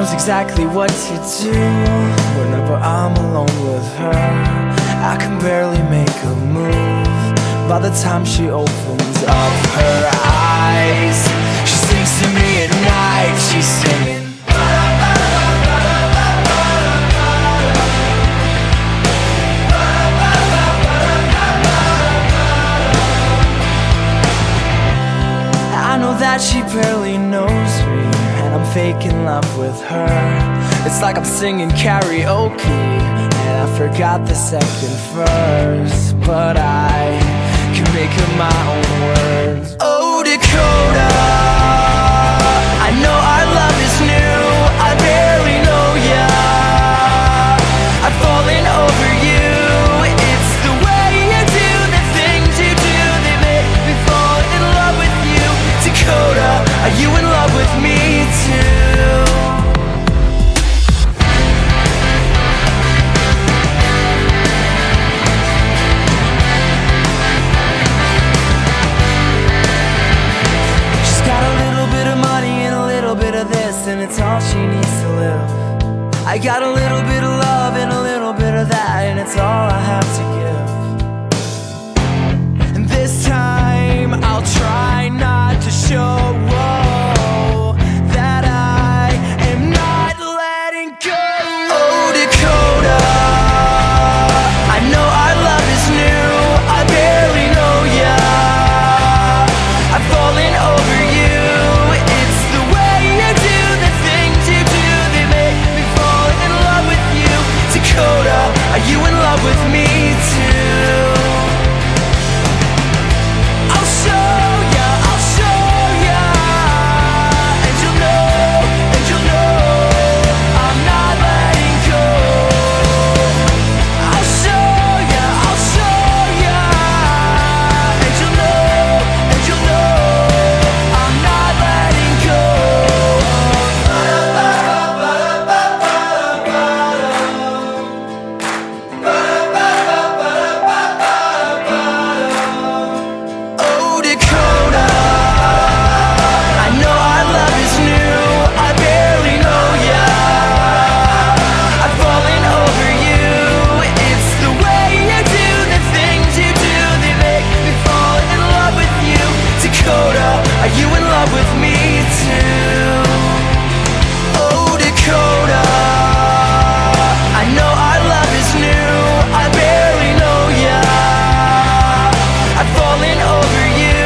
knows exactly what to do. Whenever I'm alone with her I can barely make a move. By the time she opens up her eyes She sings to me at night. She's singing. I know that she barely knows And love with her. It's like I'm singing karaoke. And I forgot the second verse But I can make up my own words. Oh Dakota all she needs to live. I got a little bit of love and a little bit of that, and it's all I have to give. Are you in love with me too? Oh, Dakota. I know our love is new. I barely know ya. I've fallen over you.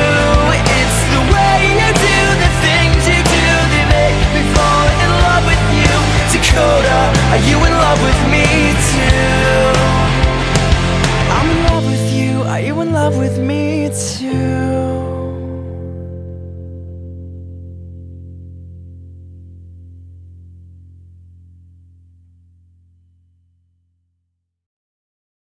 It's the way you do The things you do. They make me fall in love with you. Dakota, are you in love with me too? I'm in love with you. Are you in love with me too?